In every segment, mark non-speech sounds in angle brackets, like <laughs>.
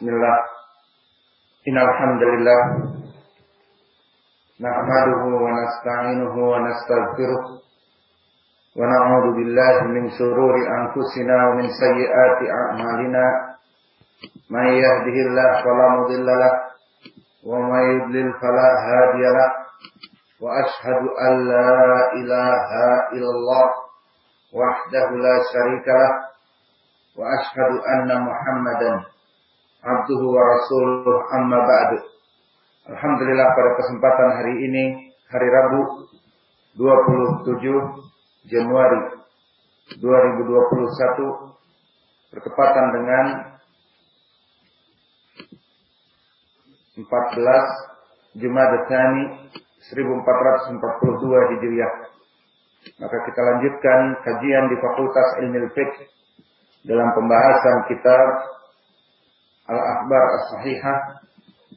Bismillah. Innalhamdulillah. Nahmaduhu wa nasta'inuhu wa nastaghfiruh. Wa na'udzu billahi min shururi anfusina wa min sayyiati a'malina. May yahdihillahu fala mudilla wa may yudlil fala hadiya. Wa ashhadu an la ilaha illallah wahdahu la syarika wa ashhadu anna Muhammadan abduhu wa rasuluh amma ba'du. Alhamdulillah pada kesempatan hari ini, hari Rabu 27 Januari 2021 bertepatan dengan 14 Jumada Tsani 1442 Hijriah. Maka kita lanjutkan kajian di Fakultas Ilmu Fiqh dalam pembahasan kitab Al-Akhbar As-Sahihah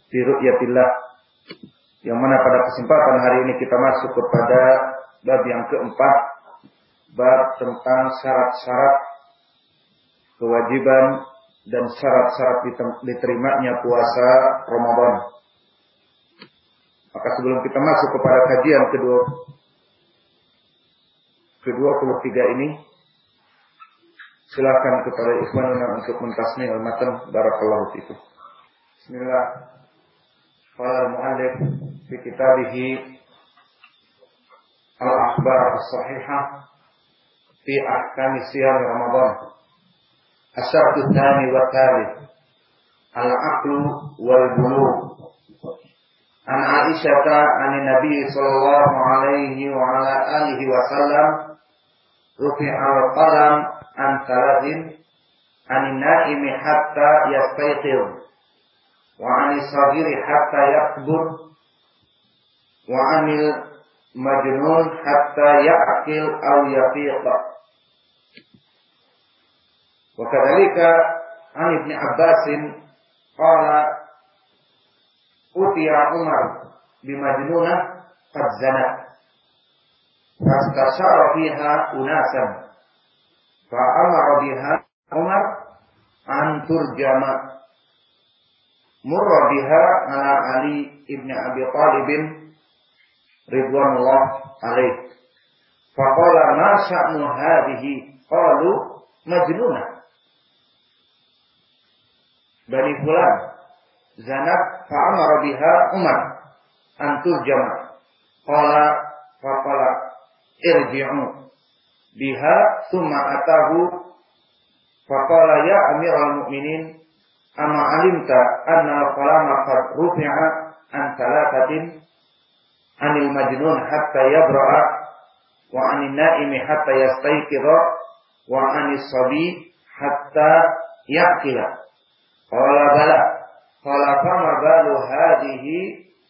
fi Ru'yatillah yang mana pada kesempatan hari ini kita masuk kepada bab yang keempat bab tentang syarat-syarat kewajiban dan syarat-syarat diterimanya puasa Ramadan. Maka sebelum kita masuk kepada kajian kedua kedua puluh tiga ini, Silakan kepada ikhwanuna untuk mentasmi al-matan barakallahu fikum. Bismillah. Qala al-muallif fi kitabihi Al-Akhbar As-Sahihah fi ahkam siyam Ramadan. Asyartu tsani wa thalith al-aqlu wal bulugh. An Aisyah an Nabi sallallahu alaihi wa ala alihi wa sallam rufi'a al-qalam an salatin an naimi hatta yastayqir. Wa an sagiri hatta yakbur wa anil majnun hatta ya'qil aw yafiq wa kadzalika an ibn Abbas qala utiya Umar bimajnunah qad zanat fastashara fiha unasan Fa'amara biha Umar an turjama murra biha ala Ali ibn Abi Talib ridwanullah alaih. Faqala ma sya'nu hadhihi qalu majnunah. Bani fulan zanat fa'amara biha Umar an turjama. Qala faqala irji'u biha summa atahu faqala ya amiral mu'minin ama alimta anna al-qalama qad rufi'a an talatatin anil majnun hatta yabra'a wa anin naimi hatta yastayqidha wa anis sabi hatta yaqila. Qala bala. Qala fama balu hadhihi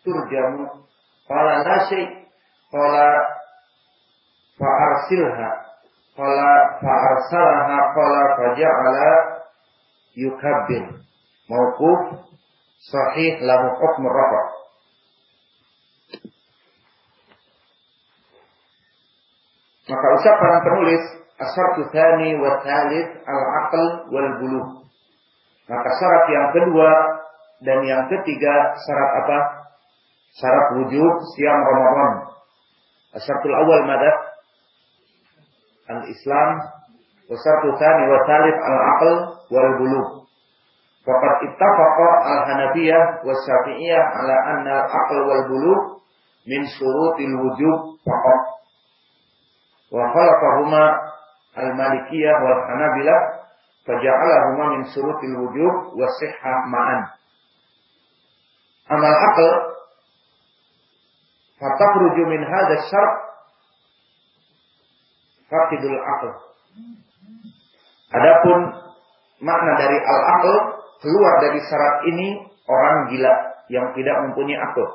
turjamu? Qala la shay qala fa arsilha Qala fa'arsalaha qala faja'ala yukabbir. Mauquf sahih lahu hukm rafa. Maka ucapan penulis asar tsani wa thalith al-aql wal buluh. Maka syarat yang kedua dan yang ketiga syarat apa? Syarat wujud siam Ramadan. Asyaratul awal madah al-Islam wasatu tsani wa al-aql wal bulugh. Faqad ittafaqa al-Hanafiyah wa Syafi'iyah ala anna al-aql wal bulugh min syurutil wujub faqat. Wa khalaqahuma al-Malikiyah wal Hanabilah faja'alahuma min syurutil wujub wa sihhah ma'an. Amal aql fatakhruju min hadha syart Fakidul akal. Adapun makna dari al-aql keluar dari syarat ini orang gila yang tidak mempunyai akal.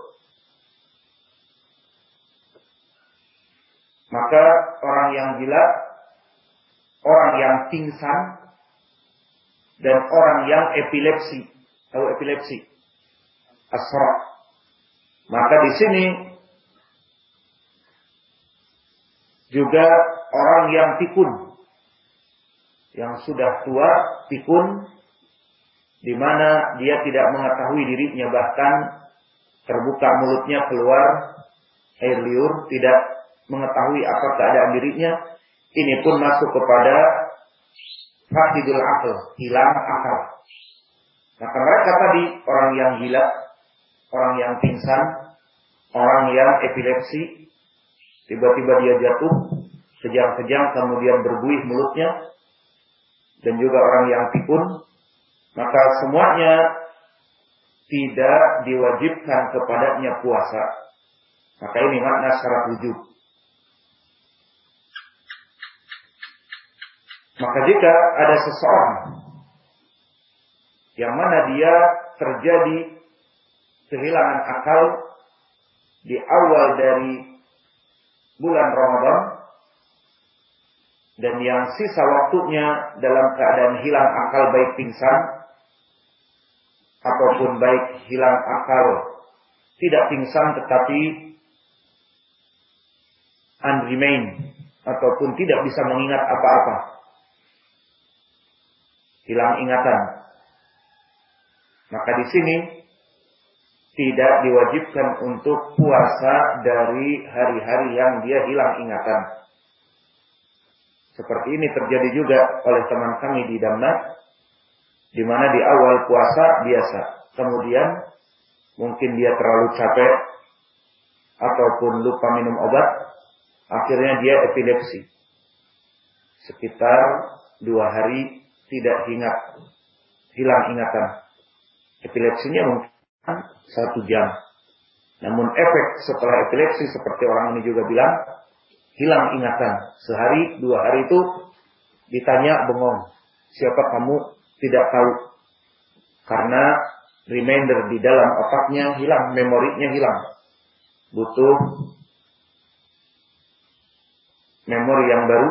Maka orang yang gila, orang yang pingsan, dan orang yang epilepsi. Tahu epilepsi? Asra. Maka di sini juga orang yang pikun. Yang sudah tua, pikun. di mana dia tidak mengetahui dirinya bahkan terbuka mulutnya keluar air liur tidak mengetahui apa keadaan dirinya ini pun masuk kepada fakidul akal hilang akal maka mereka tadi orang yang gila orang yang pingsan orang yang epilepsi tiba-tiba dia jatuh kejang-kejang kemudian berbuih mulutnya dan juga orang yang pikun maka semuanya tidak diwajibkan kepadanya puasa. Maka ini makna syarat wujud. Maka jika ada seseorang yang mana dia terjadi kehilangan akal di awal dari bulan Ramadan dan yang sisa waktunya dalam keadaan hilang akal baik pingsan ataupun baik hilang akal, tidak pingsan tetapi unremain ataupun tidak bisa mengingat apa-apa. Hilang ingatan. Maka di sini tidak diwajibkan untuk puasa dari hari-hari yang dia hilang ingatan. Seperti ini terjadi juga oleh teman kami di Damna di mana di awal puasa biasa. Kemudian mungkin dia terlalu capek ataupun lupa minum obat, akhirnya dia epilepsi. Sekitar dua hari tidak ingat, hilang ingatan. Epilepsinya mungkin satu jam. Namun efek setelah epilepsi seperti orang ini juga bilang, hilang ingatan. Sehari, dua hari itu ditanya bengong. Siapa kamu? tidak tahu karena reminder di dalam otaknya hilang, memorinya hilang. Butuh memori yang baru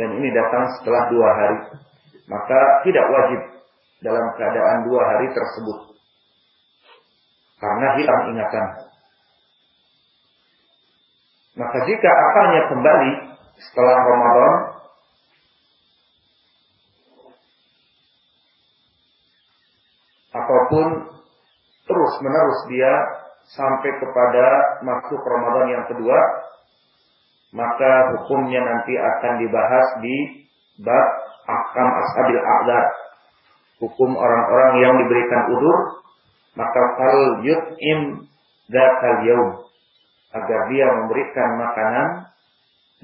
dan ini datang setelah dua hari. Maka tidak wajib dalam keadaan dua hari tersebut. Karena hilang ingatan. Maka jika akalnya kembali setelah Ramadan ataupun terus menerus dia sampai kepada masuk Ramadan yang kedua, maka hukumnya nanti akan dibahas di bab akam ashabil a'dar. Hukum orang-orang yang diberikan udur, maka fal yut'im dzakal yaum agar dia memberikan makanan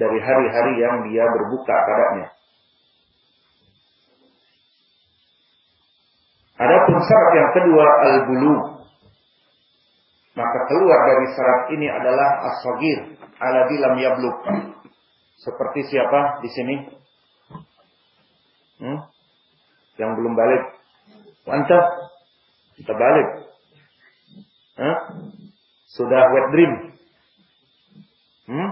dari hari-hari yang dia berbuka padanya. Adapun syarat yang kedua al-bulu. Maka keluar dari syarat ini adalah as-sagir ala lam yabluk. Seperti siapa di sini? Hmm? Yang belum balik. Mantap. Kita balik. Hah? Sudah wet dream. Hmm?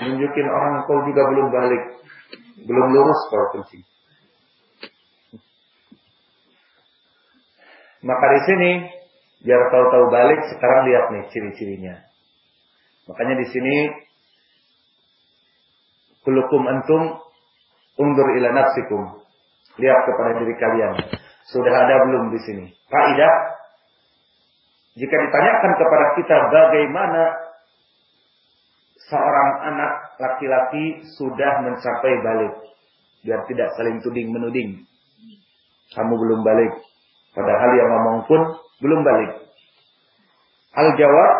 Nunjukin orang kau juga belum balik. Belum lurus kau kencing. Maka di sini biar tahu-tahu balik sekarang lihat nih ciri-cirinya. Makanya di sini kulukum antum undur ila nafsikum. Lihat kepada diri kalian. Sudah ada belum di sini? Kaidah jika ditanyakan kepada kita bagaimana seorang anak laki-laki sudah mencapai balik biar tidak saling tuding menuding. Kamu belum balik. Padahal yang ngomong pun belum balik. Al jawab,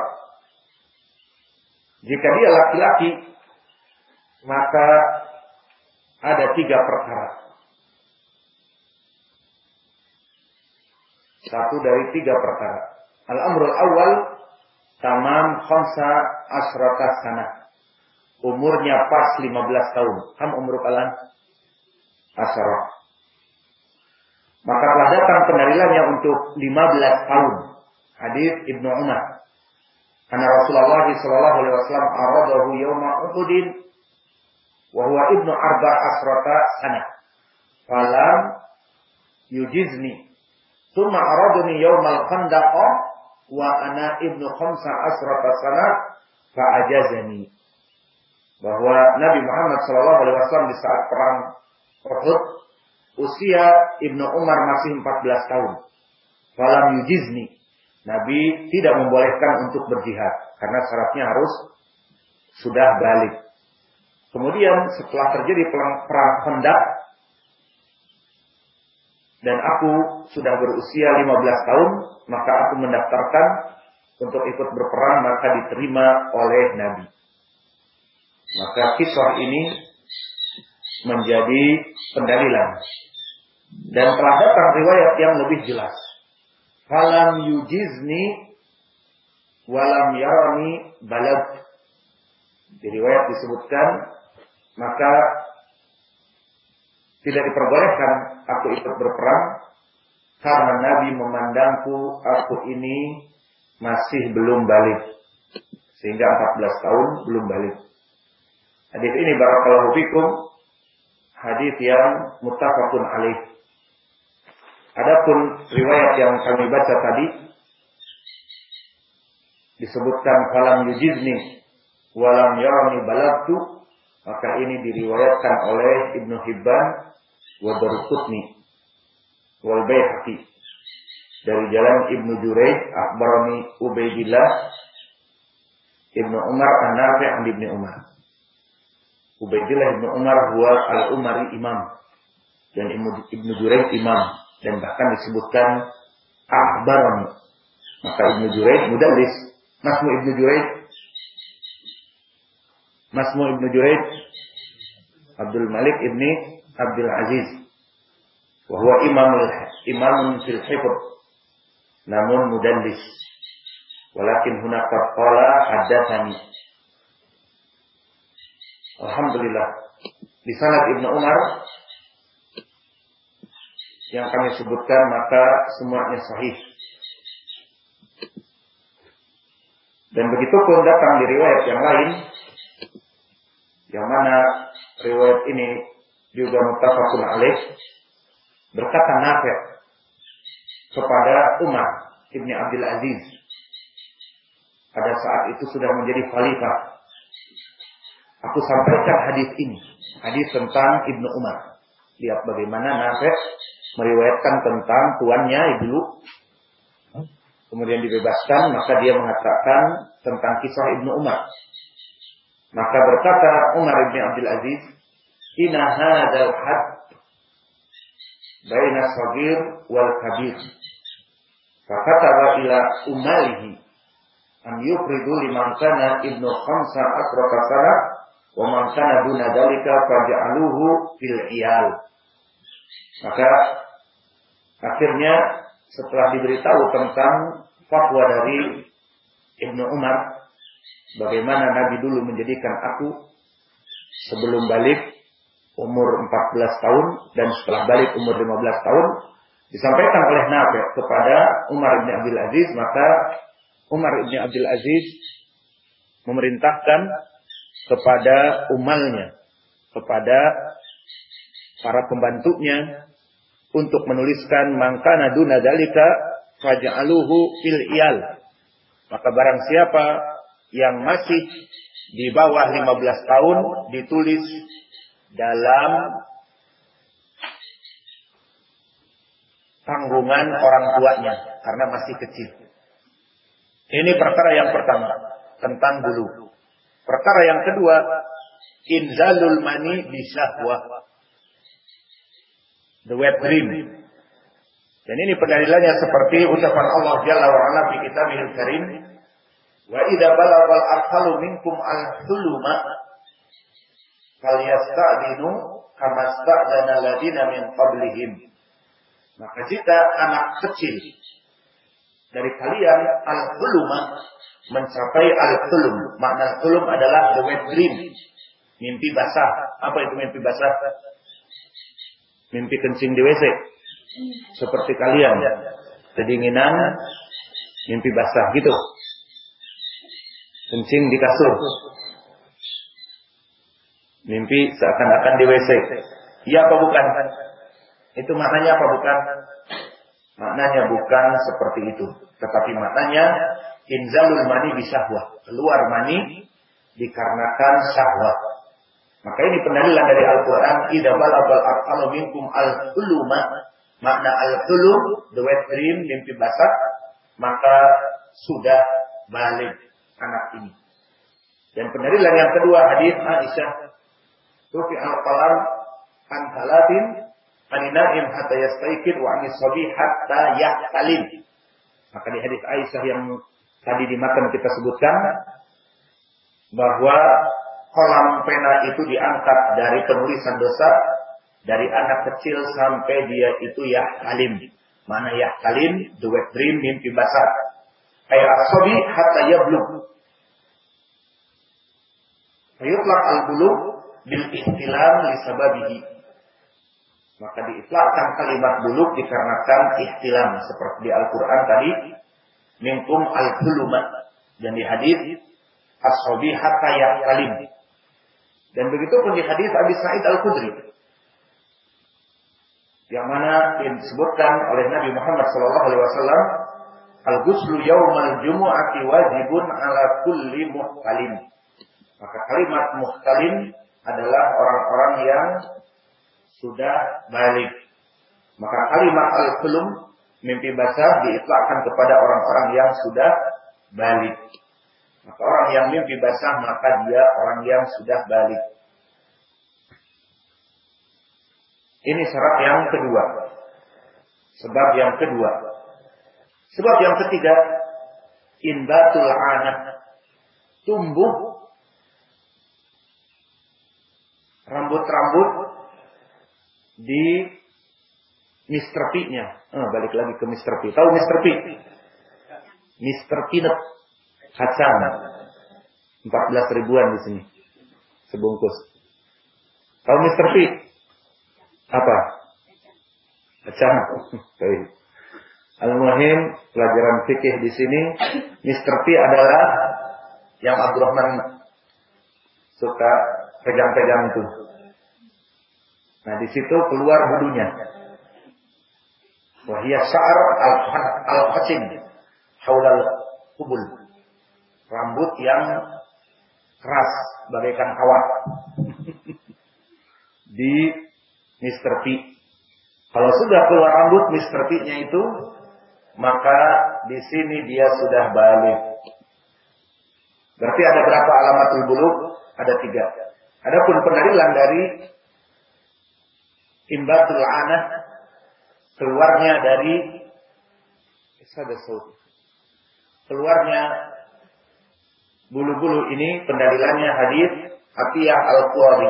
jika dia laki-laki, maka ada tiga perkara. Satu dari tiga perkara. Al-amrul awal, tamam khamsa asrata sana. Umurnya pas 15 tahun. Kam umur kalian? Asrah. Maka telah datang pendalilannya untuk 15 tahun. Hadis Ibnu Umar. Karena Rasulullah sallallahu alaihi wasallam aradahu yauma Uhudin wa huwa ibnu arba asrata sana. Falam yujizni. Thumma araduni yaumal khandaq wa ana ibnu khamsa asrata sana fa ajazani. Bahwa Nabi Muhammad wasallam di saat perang Uhud usia Ibnu Umar masih 14 tahun. Falam yujizni. Nabi tidak membolehkan untuk berjihad karena syaratnya harus sudah balik. Kemudian setelah terjadi perang, perang hendak dan aku sudah berusia 15 tahun, maka aku mendaftarkan untuk ikut berperang maka diterima oleh Nabi. Maka kisah ini menjadi pendalilan. Dan telah datang riwayat yang lebih jelas. Falam yujizni walam yarani balad. Di riwayat disebutkan, maka tidak diperbolehkan aku ikut berperang karena Nabi memandangku aku ini masih belum balik. Sehingga 14 tahun belum balik. Hadis ini barakallahu fikum hadis yang muttafaqun alaih. Adapun riwayat yang kami baca tadi disebutkan falam yujizni walam yarani balagtu maka ini diriwayatkan oleh Ibnu Hibban wa Darqutni wal Baihaqi dari jalan Ibnu Juraid akhbarani Ubaidillah Ibnu Umar an-Nafi' an Ibnu Umar. Ubaidillah Ibnu Umar huwa al-Umari imam. Dan Ibnu Juraid imam. Dan bahkan disebutkan akhbarani. Maka Ibnu Juraid mudallis Masmu Ibnu Juraid Masmu Ibnu Juraid Abdul Malik Ibni Abdul Aziz. Wahwa imamul imamun fil hifd namun mudallis. Walakin hunaka qala haddatsani. Alhamdulillah. Di sanad Ibnu Umar yang kami sebutkan maka semuanya sahih. Dan begitu pun datang di riwayat yang lain yang mana riwayat ini juga muttafaqun alaih berkata Nafi' kepada Umar ibni Abdul Aziz. Pada saat itu sudah menjadi khalifah. Aku sampaikan hadis ini, hadis tentang Ibnu Umar. Lihat bagaimana Nafi meriwayatkan tentang tuannya dulu, kemudian dibebaskan, maka dia mengatakan tentang kisah Ibnu Umar. Maka berkata Umar ibni Abdul Aziz, Inna hadal had baina sagir wal kabir. Fakataba ila umalihi an yufridu liman kana ibnu khamsa asraka sana wa man kana duna dalika faj'aluhu fil iyal. Maka akhirnya setelah diberitahu tentang fatwa dari Ibnu Umar bagaimana Nabi dulu menjadikan aku sebelum balik umur 14 tahun dan setelah balik umur 15 tahun disampaikan oleh Nabi kepada Umar bin Abdul Aziz, maka Umar bin Abdul Aziz memerintahkan kepada umalnya, kepada para pembantunya untuk menuliskan mangkana duna dalika faj'aluhu fil iyal. Maka barang siapa yang masih di bawah 15 tahun ditulis dalam tanggungan orang tuanya karena masih kecil. Ini perkara yang pertama tentang bulu. Perkara yang kedua, inzalul mani bisahwa. The wet dream. Dan ini pendalilannya seperti ucapan Allah Jalla wa ala di kitabihil karim. Wa idza balagal arhalu minkum al-huluma falyasta'dinu kama sta'dana ladina min qablihim. Maka jika anak kecil dari kalian al-huluma mencapai al-hulum. Makna al-hulum adalah the wet dream. Mimpi basah. Apa itu mimpi basah? Mimpi kencing di WC. Seperti kalian. Kedinginan, mimpi basah gitu. Kencing di kasur. Mimpi seakan-akan di WC. Iya apa bukan? Itu maknanya apa bukan? Maknanya bukan seperti itu. Tetapi maknanya inzalul mani bisahwah. Keluar mani dikarenakan syahwat. Maka ini pendalilan dari Al-Quran. Ida balabal arqalu minkum al-huluma. Makna al-hulum, the wet dream, mimpi basah. Maka sudah balik anak ini. Dan pendalilan yang kedua hadis Aisyah. Tufi al-qalam an halatin aninaim hatta yastaikid wa anis sabi hatta yahtalim. Maka di hadis Aisyah yang tadi di matan kita sebutkan bahwa kolam pena itu diangkat dari penulisan dosa dari anak kecil sampai dia itu ya kalim. Mana ya kalim, the wet dream, mimpi basah. Ayat asobi hatta yablug. Fayutlaq al-bulug bil ihtilam li sababihi. Maka diitlakkan kalimat buluk dikarenakan ihtilam seperti di Al-Qur'an tadi minkum al-huluma dan di hadis as-sabi hatta. Dan begitu pun di hadis Abi Sa'id Al-Khudri yang mana disebutkan oleh Nabi Muhammad wasallam al-ghuslu yaumal jumu'ati wajibun ala kulli muhtalim. Maka kalimat muhtalim adalah orang-orang yang sudah balik. Maka kalimat al-kulum mimpi basah diitlakkan kepada orang-orang yang sudah balik. Maka orang yang mimpi basah maka dia orang yang sudah balik. Ini syarat yang kedua. Sebab yang kedua. Sebab yang ketiga, inbatul anak tumbuh rambut-rambut di Mr. P-nya. Ah, balik lagi ke Mr. P. Tahu Mr. P? Mr. Peanut. Kacang. 14 ribuan di sini. Sebungkus. Tahu Mr. P? Apa? Kacang. <laughs> Baik. Al-Muhim, pelajaran fikih di sini, Mr. P adalah yang Abdurrahman suka pegang-pegang itu. Nah, di situ keluar bulunya. Wahia sa'ar al-qasim haulal kubul. Rambut yang keras bagaikan kawat. <laughs> di Mr. P. Kalau sudah keluar rambut Mr. P-nya itu, maka di sini dia sudah balik. Berarti ada berapa alamat buluk? Ada tiga. Adapun pendalilan dari imbatul anah keluarnya dari keluarnya bulu-bulu ini pendalilannya hadis Atiyah al-Qurari.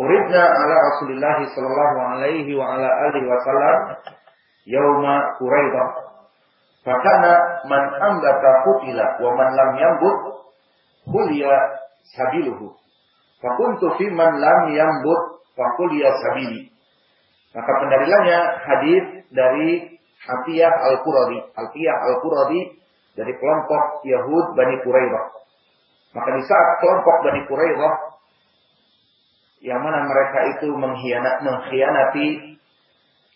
Uridna ala Rasulullah sallallahu alaihi wa ala alihi wasallam yauma Quraidah. Fakana man ambata kutila wa man lam yambut kuliya sabiluhu. Fakuntu fi man lam yambut fakuliya sabili. Maka pendalilannya hadis dari Hatiyah Al-Quradi. Hatiyah Al-Quradi dari kelompok Yahud Bani Quraidah. Maka di saat kelompok Bani Quraidah yang mana mereka itu mengkhianat, mengkhianati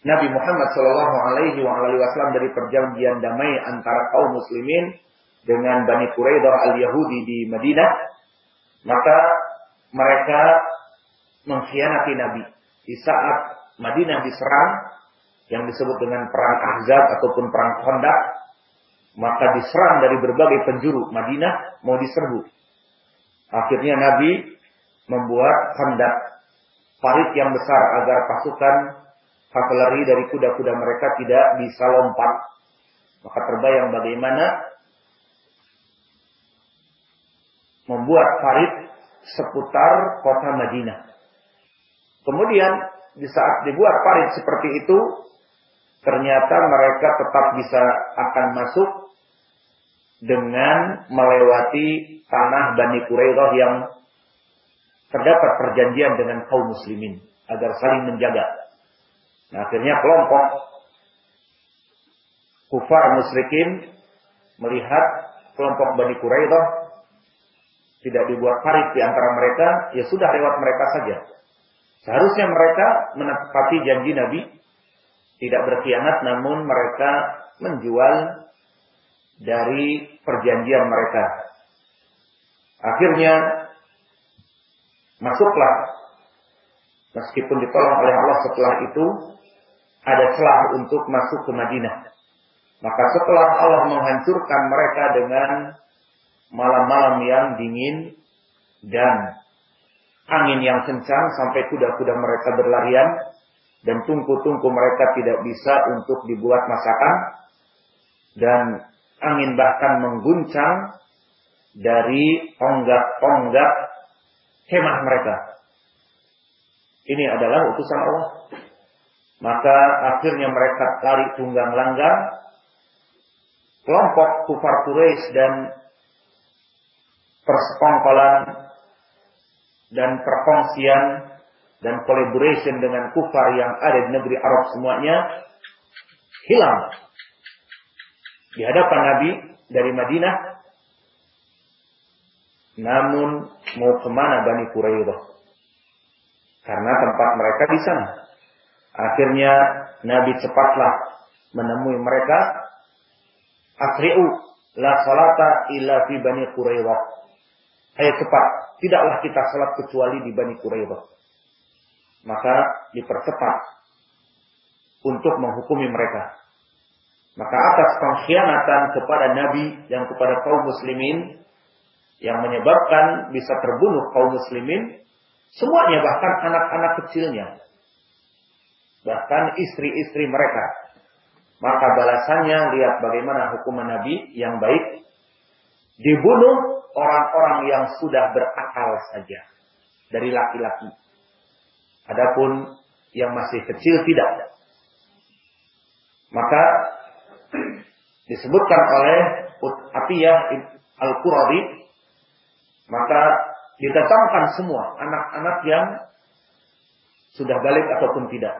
Nabi Muhammad Shallallahu Alaihi Wasallam dari perjanjian damai antara kaum muslimin dengan Bani Quraidah al-Yahudi di Madinah, maka mereka mengkhianati Nabi. Di saat Madinah diserang, yang disebut dengan perang Ahzab ataupun perang Khandaq, maka diserang dari berbagai penjuru Madinah mau diserbu. Akhirnya Nabi membuat Khandaq, parit yang besar agar pasukan kavaleri dari kuda-kuda mereka tidak bisa lompat. Maka terbayang bagaimana membuat parit seputar kota Madinah. Kemudian di saat dibuat parit seperti itu, ternyata mereka tetap bisa akan masuk dengan melewati tanah Bani Quraidah yang terdapat perjanjian dengan kaum muslimin agar saling menjaga. Nah, akhirnya kelompok kufar musyrikin melihat kelompok Bani Quraidah tidak dibuat parit di antara mereka, ya sudah lewat mereka saja. Seharusnya mereka menepati janji Nabi, tidak berkhianat namun mereka menjual dari perjanjian mereka. Akhirnya masuklah meskipun ditolong oleh Allah setelah itu ada celah untuk masuk ke Madinah. Maka setelah Allah menghancurkan mereka dengan malam-malam yang dingin dan angin yang kencang sampai kuda-kuda mereka berlarian dan tungku-tungku mereka tidak bisa untuk dibuat masakan dan angin bahkan mengguncang dari tonggak-tonggak kemah mereka. Ini adalah utusan Allah. Maka akhirnya mereka lari tunggang langgang. Kelompok kufar Quraisy dan persekongkolan dan perkongsian dan collaboration dengan kufar yang ada di negeri Arab semuanya hilang di hadapan Nabi dari Madinah. Namun mau ke mana Bani Quraidah? Karena tempat mereka di sana. Akhirnya Nabi cepatlah menemui mereka. Asri'u la salata illa fi Bani Quraidah. Ayo cepat, tidaklah kita salat kecuali di Bani Quraidah. Maka dipercepat untuk menghukumi mereka. Maka atas pengkhianatan kepada Nabi yang kepada kaum muslimin yang menyebabkan bisa terbunuh kaum muslimin, semuanya bahkan anak-anak kecilnya, bahkan istri-istri mereka. Maka balasannya lihat bagaimana hukuman Nabi yang baik dibunuh orang-orang yang sudah berakal saja dari laki-laki. Adapun yang masih kecil tidak. Maka disebutkan oleh Atiyah Al-Quradi maka didatangkan semua anak-anak yang sudah balik ataupun tidak.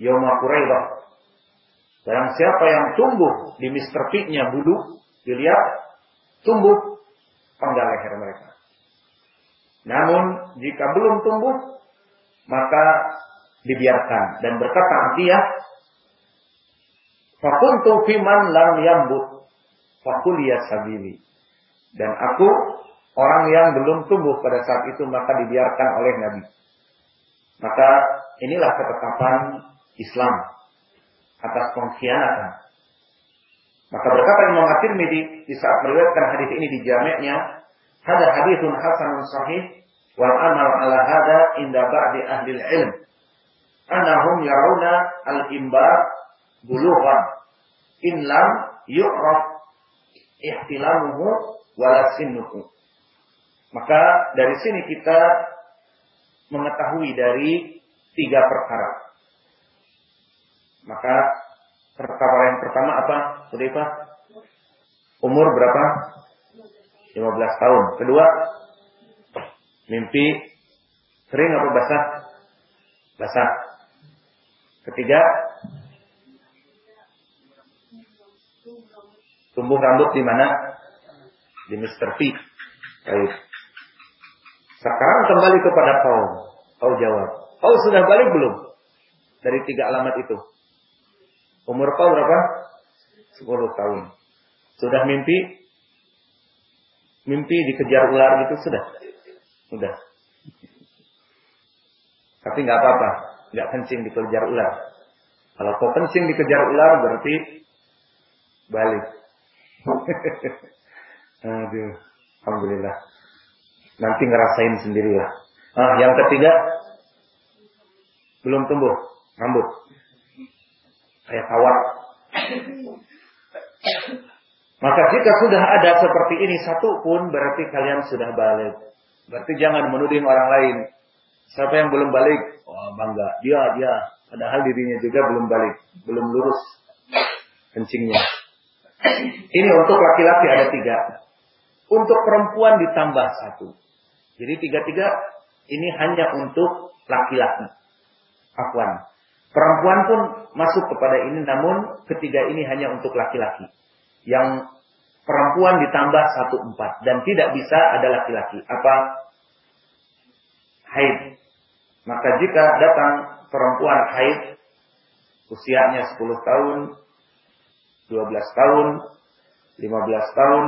Yoma Quraidah. Barang siapa yang tumbuh di Mr. P-nya bulu, dilihat tumbuh penggal leher mereka. Namun jika belum tumbuh, maka dibiarkan dan berkata Atiyah Fakuntu fiman lam yambut fakuliya sabili. Dan aku orang yang belum tumbuh pada saat itu maka dibiarkan oleh Nabi. Maka inilah ketetapan Islam atas pengkhianatan. Maka berkata Imam At-Tirmidzi di saat meriwayatkan hadis ini di jami'nya, "Hada haditsun hasanun sahih wal amal ala hada inda ba'di ahli ilm." Annahum yarawna al-imbar bulughan in lam yu'raf ihtilamuhu wala sinnuhu. Maka dari sini kita mengetahui dari tiga perkara. Maka perkara yang pertama apa? Sudah Umur berapa? 15 tahun. Kedua, mimpi sering apa basah? Basah. Ketiga, tumbuh rambut di mana? Di Mr. P. Baik. Sekarang kembali kepada kau. Kau jawab. Kau sudah balik belum? Dari tiga alamat itu. Umur kau berapa? 10 tahun. Sudah mimpi? Mimpi dikejar ular gitu sudah? Sudah. Tapi nggak apa-apa. Nggak kencing dikejar ular. Kalau kau kencing dikejar ular berarti balik. <laughs> Aduh. Alhamdulillah. Nanti ngerasain sendirilah. Ah, yang ketiga belum tumbuh rambut. Kayak kawat. Maka jika sudah ada seperti ini satu pun berarti kalian sudah balik. Berarti jangan menuding orang lain. Siapa yang belum balik? Oh bangga. Dia, dia. Padahal dirinya juga belum balik. Belum lurus kencingnya. Ini untuk laki-laki ada tiga. Untuk perempuan ditambah satu. Jadi tiga-tiga ini hanya untuk laki-laki. Afwan. Perempuan pun masuk kepada ini namun ketiga ini hanya untuk laki-laki. Yang perempuan ditambah satu empat. Dan tidak bisa ada laki-laki. Apa? Haid. Maka jika datang perempuan haid. Usianya 10 tahun. 12 tahun. 15 tahun.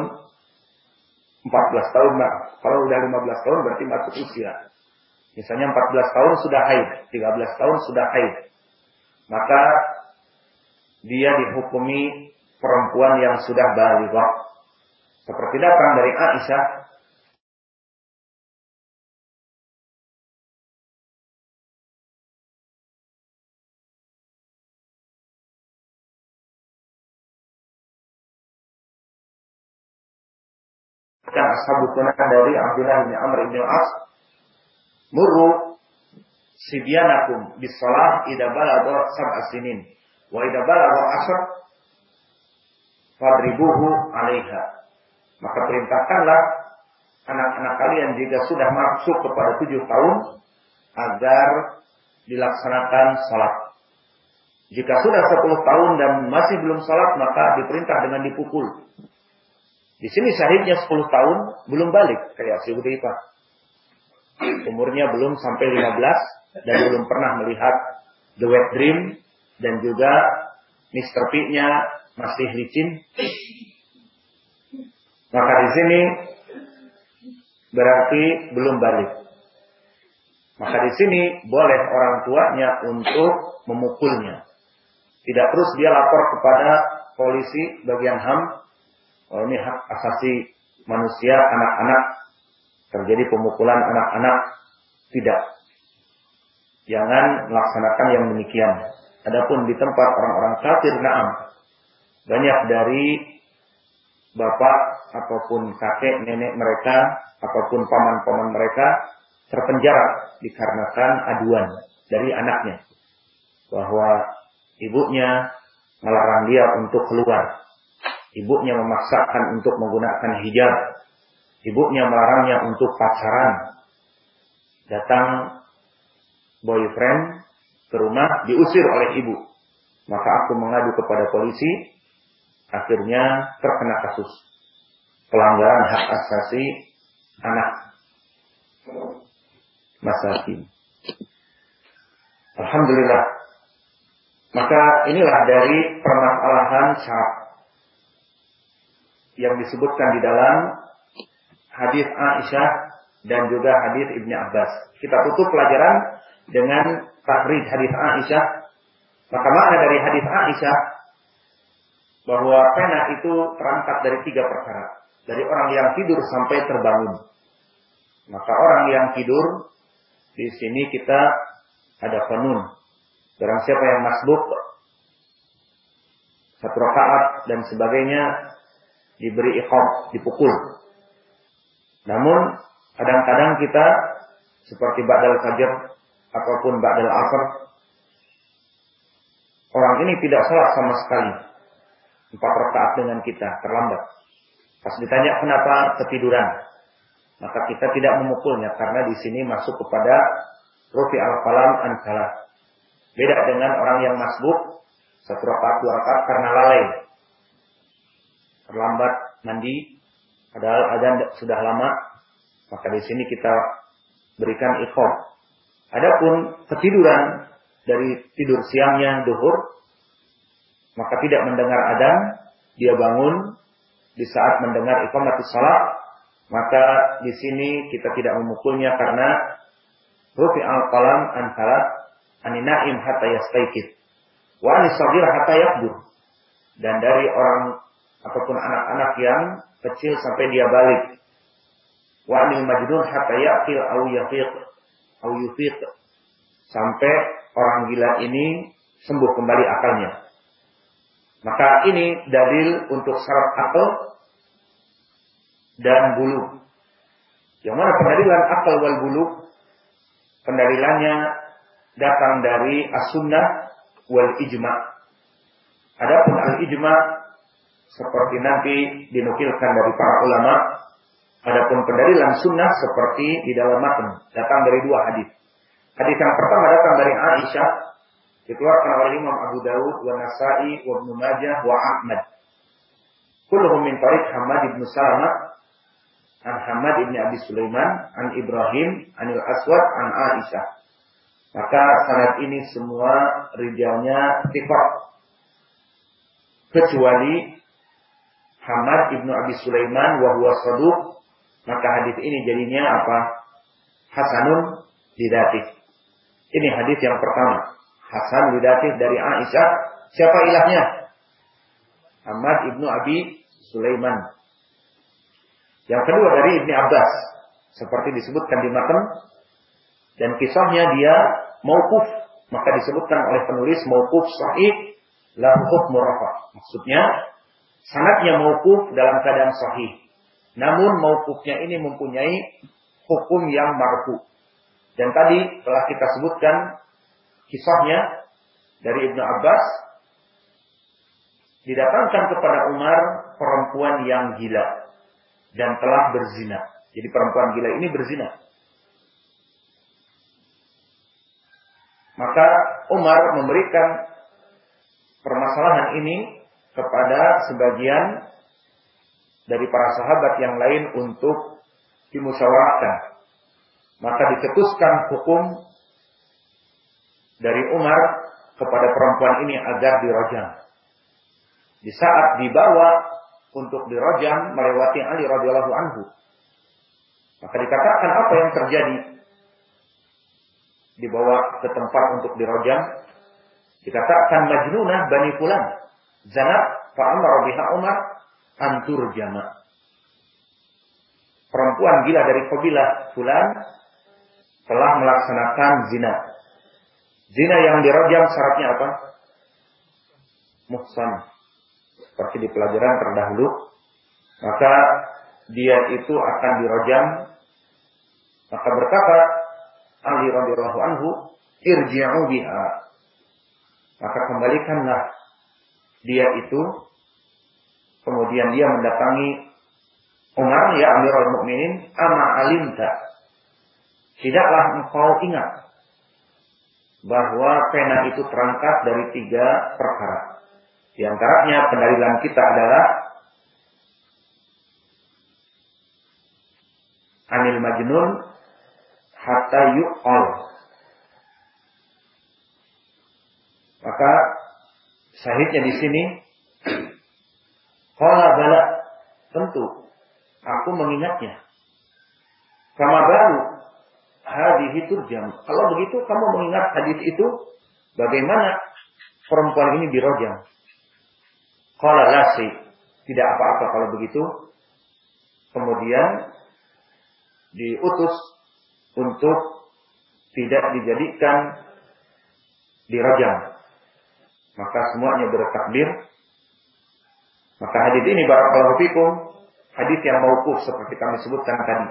14 tahun, nah, kalau udah 15 tahun berarti masuk usia. Misalnya 14 tahun sudah haid, 13 tahun sudah haid. Maka dia dihukumi perempuan yang sudah balighah. Seperti datang dari Aisyah dan ashabu dari Abdullah bin Amr bin As murru sibyanakum bis salah idza balagha sab'a sinin wa idza balagha ashr fadribuhu 'alaiha maka perintahkanlah anak-anak kalian jika sudah masuk kepada tujuh tahun agar dilaksanakan salat. Jika sudah sepuluh tahun dan masih belum salat maka diperintah dengan dipukul. Di sini syahidnya 10 tahun belum balik kayak si Hudzaifah. Umurnya belum sampai 15 dan belum pernah melihat The Wet Dream dan juga Mr. P-nya masih licin. Maka di sini berarti belum balik. Maka di sini boleh orang tuanya untuk memukulnya. Tidak terus dia lapor kepada polisi bagian HAM Oh ini hak asasi manusia anak-anak terjadi pemukulan anak-anak tidak. Jangan melaksanakan yang demikian. Adapun di tempat orang-orang kafir naam banyak dari bapak ataupun kakek nenek mereka ataupun paman-paman mereka terpenjara dikarenakan aduan dari anaknya bahwa ibunya melarang dia untuk keluar Ibunya memaksakan untuk menggunakan hijab. Ibunya melarangnya untuk pacaran. Datang boyfriend ke rumah diusir oleh ibu. Maka aku mengadu kepada polisi. Akhirnya terkena kasus pelanggaran hak asasi anak masakin. Alhamdulillah. Maka inilah dari permasalahan syarat yang disebutkan di dalam hadis Aisyah dan juga hadis Ibnu Abbas. Kita tutup pelajaran dengan takrid hadis Aisyah. Maka makna dari hadis Aisyah bahwa pena itu terangkat dari tiga perkara. Dari orang yang tidur sampai terbangun. Maka orang yang tidur di sini kita ada penun. Barang siapa yang masbuk satu rakaat dan sebagainya diberi ikhom, dipukul. Namun kadang-kadang kita seperti ba'dal fajr ataupun ba'dal asr orang ini tidak salah sama sekali. Empat rakaat dengan kita terlambat. Pas ditanya kenapa ketiduran, maka kita tidak memukulnya karena di sini masuk kepada rufi al-qalam an Beda dengan orang yang masbuk satu rakaat dua rakaat karena lalai terlambat mandi, padahal adzan sudah lama, maka di sini kita berikan ikhom. Adapun ketiduran dari tidur siangnya duhur, maka tidak mendengar adzan, dia bangun di saat mendengar mati salat, maka di sini kita tidak memukulnya karena rufi al-qalam antara aninaim hatta yastaikid wa anisabir hatta. Dan dari orang ataupun anak-anak yang kecil sampai dia balik. Wa anil majdun hatta yaqil au yafiq au yufiq. Sampai orang gila ini sembuh kembali akalnya. Maka ini dalil untuk syarat akal dan bulu. Yang mana pendalilan akal wal bulu? Pendalilannya datang dari as-sunnah wal ijma. Adapun al-ijma seperti nanti dinukilkan dari para ulama. Adapun pendalilan sunnah seperti di dalam matan datang dari dua hadis. Hadis yang pertama datang dari Aisyah dikeluarkan oleh Imam Abu Dawud, wa Nasai, wa Ibnu Majah, wa Ahmad. Kulluhum min tariq Hamad ibn Salamah an Hamad ibn Abi Sulaiman an Ibrahim anil Aswad an Aisyah. Maka sanad ini semua rijalnya tifak kecuali Hamad ibnu Abi Sulaiman wa huwa saduq, maka hadis ini jadinya apa? Hasanun lidatih. Ini hadis yang pertama. Hasan lidatih dari Aisyah. Siapa ilahnya? Ahmad ibnu Abi Sulaiman. Yang kedua dari Ibni Abbas. Seperti disebutkan di matan. Dan kisahnya dia maukuf. Maka disebutkan oleh penulis maukuf sahih. Lahu hukmu Maksudnya, sanatnya maukuf dalam keadaan sahih. Namun maukufnya ini mempunyai hukum yang marfu. Dan tadi telah kita sebutkan kisahnya dari Ibnu Abbas didatangkan kepada Umar perempuan yang gila dan telah berzina. Jadi perempuan gila ini berzina. Maka Umar memberikan permasalahan ini kepada sebagian dari para sahabat yang lain untuk dimusyawarahkan. Maka dicetuskan hukum dari Umar kepada perempuan ini agar dirojam. Di saat dibawa untuk dirojam melewati Ali radhiyallahu anhu. Maka dikatakan apa yang terjadi? Dibawa ke tempat untuk dirojam. Dikatakan majnunah bani fulan. Zanat fa'amar biha Umar antur jama. Perempuan gila dari kabilah fulan telah melaksanakan zina. Zina yang dirojam syaratnya apa? Muhsan. Seperti di pelajaran terdahulu. Maka dia itu akan dirojam. Maka berkata Ali radhiyallahu anhu, irji'u biha. Maka kembalikanlah dia itu. Kemudian dia mendatangi Umar ya Amirul Mukminin, ama alimta. Tidaklah engkau ingat bahwa pena itu terangkat dari tiga perkara. Di antaranya pendalilan kita adalah anil majnun hatta yu'ol. Maka sahihnya di sini Kala bala tentu aku mengingatnya. Kama baru hadhihi turjam. Kalau begitu kamu mengingat hadis itu bagaimana perempuan ini dirojam? Qala lasi. Tidak apa-apa kalau begitu. Kemudian diutus untuk tidak dijadikan dirojam. Maka semuanya bertakbir. Maka hadis ini barakallahu fikum hadis yang mauquf seperti kami sebutkan tadi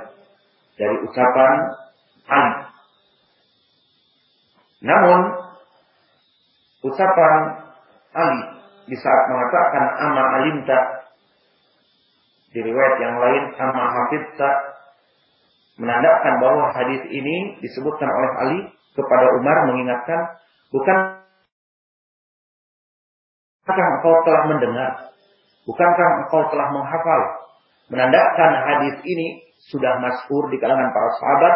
dari ucapan Ali. Namun ucapan Ali di saat mengatakan ama alimta di riwayat yang lain ama hafidta menandakan bahwa hadis ini disebutkan oleh Ali kepada Umar mengingatkan bukan Bukankah engkau telah mendengar? Bukankah engkau telah menghafal? Menandakan hadis ini sudah masyhur di kalangan para sahabat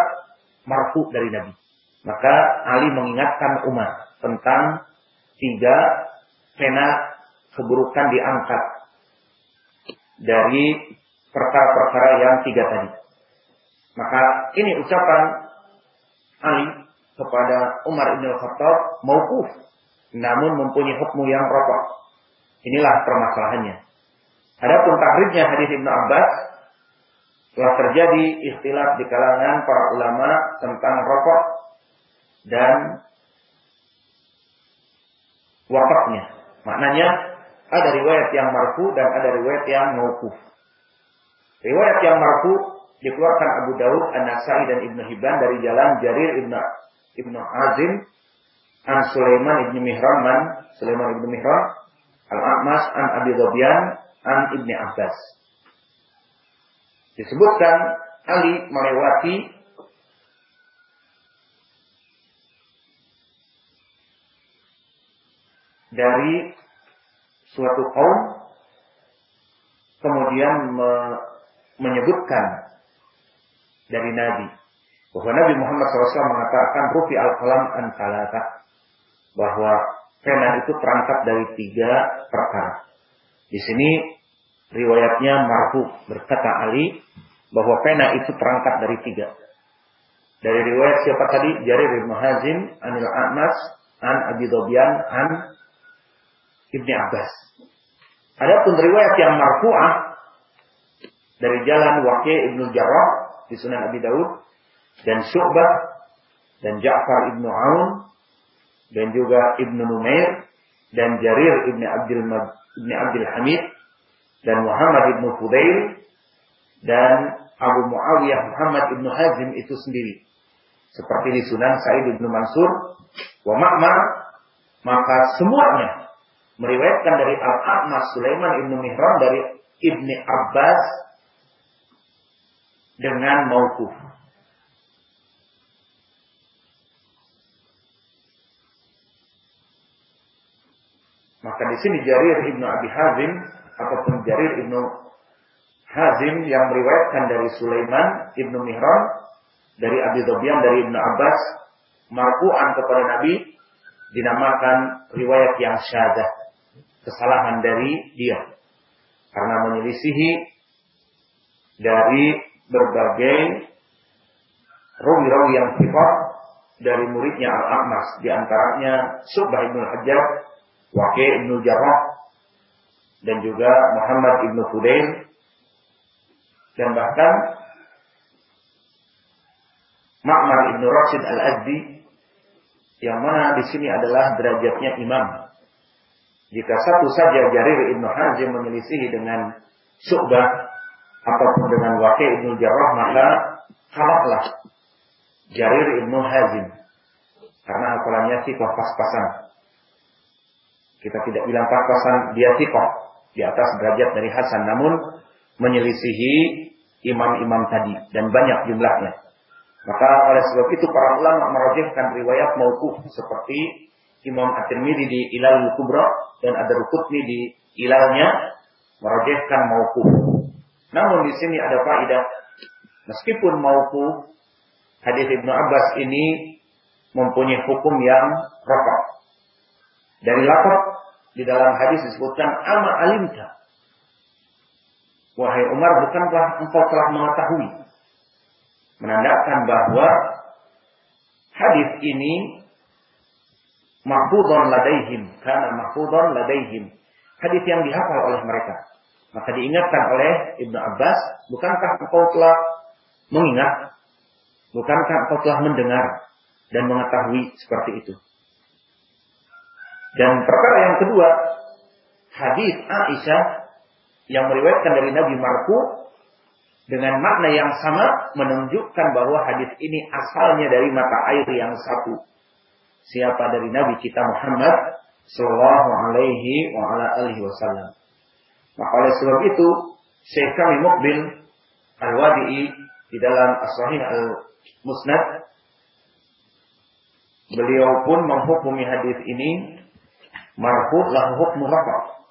marfu dari Nabi. Maka Ali mengingatkan Umar tentang tiga pena keburukan diangkat dari perkara-perkara yang tiga tadi. Maka ini ucapan Ali kepada Umar bin Khattab maukuf namun mempunyai hukum yang rokok. Inilah permasalahannya. Adapun takribnya hadis Ibnu Abbas telah terjadi istilah di kalangan para ulama tentang rokok dan wakafnya. Maknanya ada riwayat yang marfu dan ada riwayat yang mauquf. Riwayat yang marfu dikeluarkan Abu Daud, An-Nasai dan Ibnu Hibban dari jalan Jarir Ibnu Ibnu Azim an Sulaiman Ibnu Mihran man Sulaiman Ibnu Mihran Al-A'mas an Abi Dhabian an Ibnu Abbas. Disebutkan Ali melewati dari suatu kaum kemudian me menyebutkan dari Nabi bahwa Nabi Muhammad SAW mengatakan rufi al kalam an bahwa pena itu terangkat dari tiga perkara. Di sini riwayatnya marfu berkata Ali bahwa pena itu terangkat dari tiga. Dari riwayat siapa tadi? Jarir Ibn Hazim, Anil A'mas, An Abi Dobyan, An Ibni Abbas. Adapun riwayat yang marfu'ah dari jalan Waqi' Ibnu Jarrah di Sunan Abi Daud dan Syu'bah dan Ja'far Ibnu Aun dan juga Ibnu Numair dan Jarir Ibnu Abdul Ibnu Abdul Hamid dan Muhammad Ibnu Fudail dan Abu Muawiyah Muhammad Ibnu Hazim itu sendiri. Seperti di Sunan Sa'id Ibnu Mansur wa Ma'mar maka semuanya meriwayatkan dari Al-A'mas Sulaiman Ibnu Mihran dari Ibni Abbas dengan mauquf. Maka di sini Jarir Ibnu Abi Hazim ataupun Jarir Ibnu Hazim yang meriwayatkan dari Sulaiman Ibnu Mihran dari Abi Dobyan dari Ibnu Abbas marfu'an kepada Nabi dinamakan riwayat yang syadah kesalahan dari dia. Karena menyelisihi dari berbagai rawi-rawi yang sifat dari muridnya Al-A'mas di antaranya Subah Ibnu Hajjaj, Waqi' Ibnu Jarrah dan juga Muhammad Ibnu Fudail dan bahkan Ma'mar Ibnu Rashid Al-Azdi yang mana di sini adalah derajatnya imam. Jika satu saja Jarir Ibnu Hazim menyelisihi dengan Syu'bah ataupun dengan Waqi Ibnu Jarrah maka kalahlah Jarir Ibnu Hazim. Karena hafalannya sikoh pas-pasan. Kita tidak bilang pas-pasan dia sikoh. Di atas derajat dari Hasan. Namun menyelisihi imam-imam tadi. Dan banyak jumlahnya. Maka oleh sebab itu para ulama merojihkan riwayat mauquf seperti Imam At-Tirmidzi di Ilal Kubra dan ada Rukutni di Ilalnya merojihkan mauquf. Namun di sini ada faedah meskipun mauquf hadis Ibnu Abbas ini mempunyai hukum yang rokok. Dari lapor di dalam hadis disebutkan ama alimta. Wahai Umar, bukankah engkau telah mengetahui menandakan bahwa hadis ini mahfudhon ladaihim karena mahfudhon ladaihim. Hadis yang dihafal oleh mereka. Maka diingatkan oleh Ibnu Abbas bukankah engkau telah mengingat? Bukankah engkau telah mendengar dan mengetahui seperti itu dan perkara yang kedua hadis Aisyah yang meriwayatkan dari Nabi Marfu dengan makna yang sama menunjukkan bahwa hadis ini asalnya dari mata air yang satu. Siapa dari Nabi kita Muhammad Sallallahu Alaihi Wasallam. Maka oleh sebab itu, Syekh kami Mukbil Al-Wadi'i di dalam As-Sahih Al-Musnad beliau pun menghukumi hadis ini marfu lahu hukmu rafa.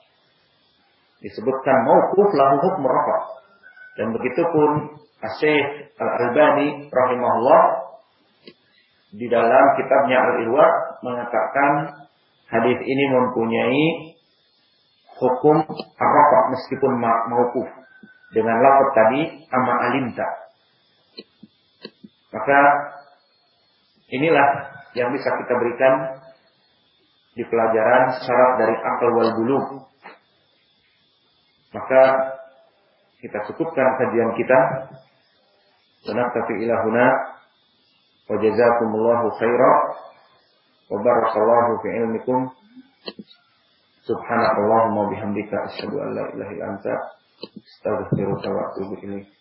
Disebutkan mauquf lahu hukmu rafa. Dan begitu pun Asyik Al-Albani rahimahullah di dalam kitabnya Al-Irwa mengatakan hadis ini mempunyai hukum arafah meskipun mauquf dengan lafaz tadi ama alimta. Maka inilah yang bisa kita berikan di pelajaran syarat dari akal wal bulu. Maka kita cukupkan kajian kita. Sanaktafi ilahuna. Wa jazakumullahu khaira. Wa barakallahu fi ilmikum. Subhanakallahumma bihamdika asyhadu an la ilaha illa anta astaghfiruka wa atubu ilaik.